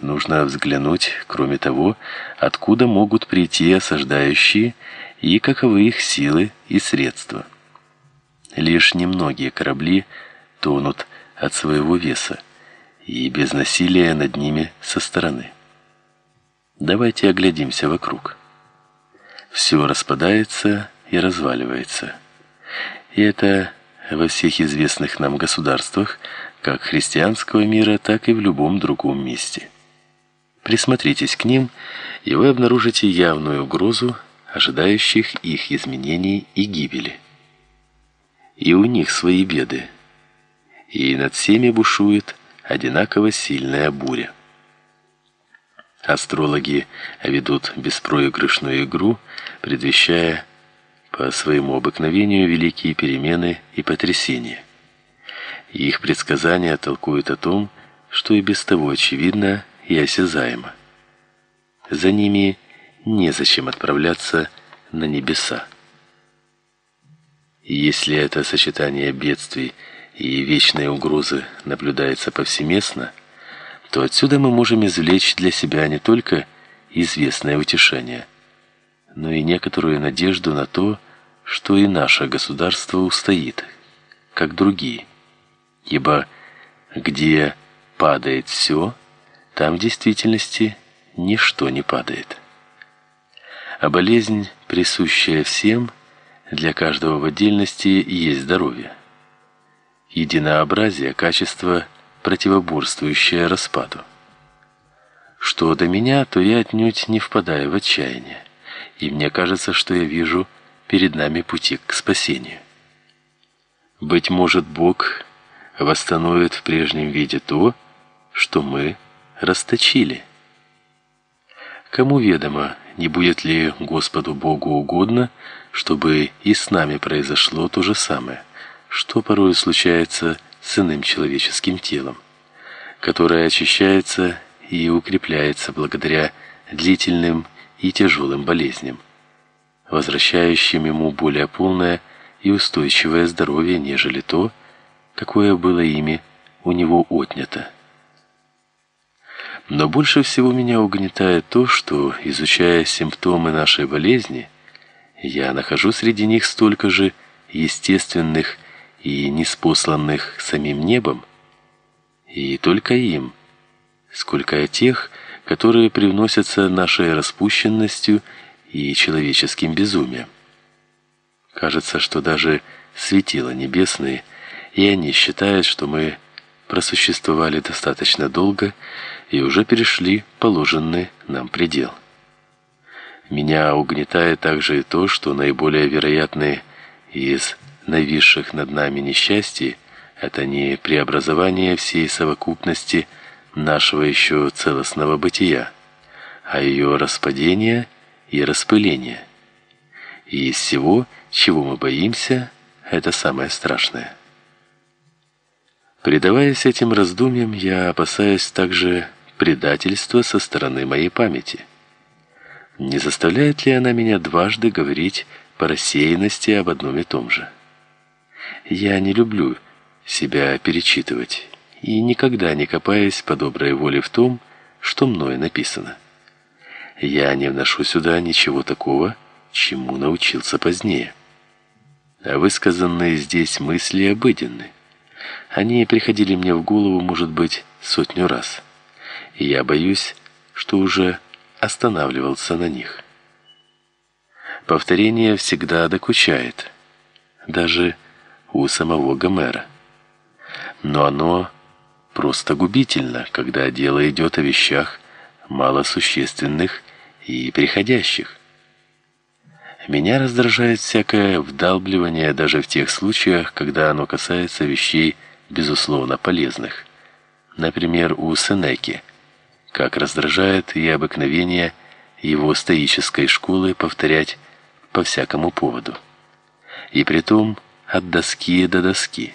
нужно взглянуть, кроме того, откуда могут прийти осаждающие и каковы их силы и средства. Лишь немногие корабли тонут от своего веса и без насилия над ними со стороны. Давайте оглядимся вокруг. Все распадается и разваливается. И это во всех известных нам государствах, как христианского мира, так и в любом другом месте. Присмотритесь к ним, и вы обнаружите явную угрозу ожидающих их изменений и гибели. И у них свои беды. И над всеми бушует одинаково сильная буря. Астрологи ведут беспроигрышную игру, предвещая по своему обыкновению великие перемены и потрясения. их предсказания толкуют о том, что и без того очевидно и осязаемо. За ними незачем отправляться на небеса. Если это сочетание бедствий и вечной угрозы наблюдается повсеместно, то отсюда мы можем извлечь для себя не только известное утешение, но и некоторую надежду на то, что и наше государство устоит, как другие. Ибо где падает все, там в действительности ничто не падает. А болезнь, присущая всем, для каждого в отдельности есть здоровье. Единообразие качество противоборствующее распаду. Что до меня, то я отнюдь не впадаю в отчаяние, и мне кажется, что я вижу перед нами пути к спасению. Быть может, Бог восстановит в прежнем виде то, что мы расточили. Кому ведомо, не будет ли Господу Богу угодно, чтобы и с нами произошло то же самое, что порой случается с иным человеческим телом, которое очищается и укрепляется благодаря длительным и тяжелым болезням, возвращающим ему более полное и устойчивое здоровье, нежели то, какое было ими у него отнято. Но больше всего меня угнетает то, что, изучая симптомы нашей болезни, я нахожу среди них столько же естественных и неспосланных самим небом, и только им, сколько и тех, которые привносятся нашей распущенностью и человеческим безумием. Кажется, что даже светила небесные, и они считают, что мы просуществовали достаточно долго и уже перешли положенный нам предел. Меня угнетает также и то, что наиболее вероятные из нависших над нами несчастий это не преобразование всей совокупности нашего еще целостного бытия, а ее распадение и распыление. И из всего, чего мы боимся, это самое страшное. Предаваясь этим раздумьям, я опасаюсь также предательства со стороны моей памяти. Не заставляет ли она меня дважды говорить по рассеянности об одном и том же? Я не люблю себя перечитывать и никогда не копаюсь по доброй воле в том, что мною написано. Я не вношу сюда ничего такого, чему научился позднее. А высказанные здесь мысли обыденны. Они приходили мне в голову, может быть, сотню раз. И я боюсь, что уже останавливался на них. Повторение всегда докучает, даже у самого Гомера. Но оно просто губительно, когда дело идет о вещах малосущественных и приходящих. Меня раздражает всякое вдалбливание даже в тех случаях, когда оно касается вещей безусловно полезных. Например, у Сенеки, как раздражает и обыкновение его стоической школы повторять по всякому поводу. И притом от доски до доски.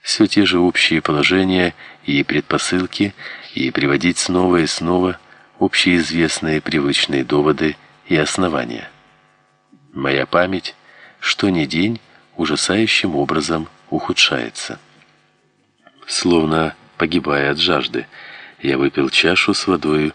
Все те же общие положения и предпосылки, и приводить снова и снова общеизвестные привычные доводы и основания. Моя память, что ни день, ужасающим образом ухудшается. Словно погибая от жажды, Я выпил чашу с водой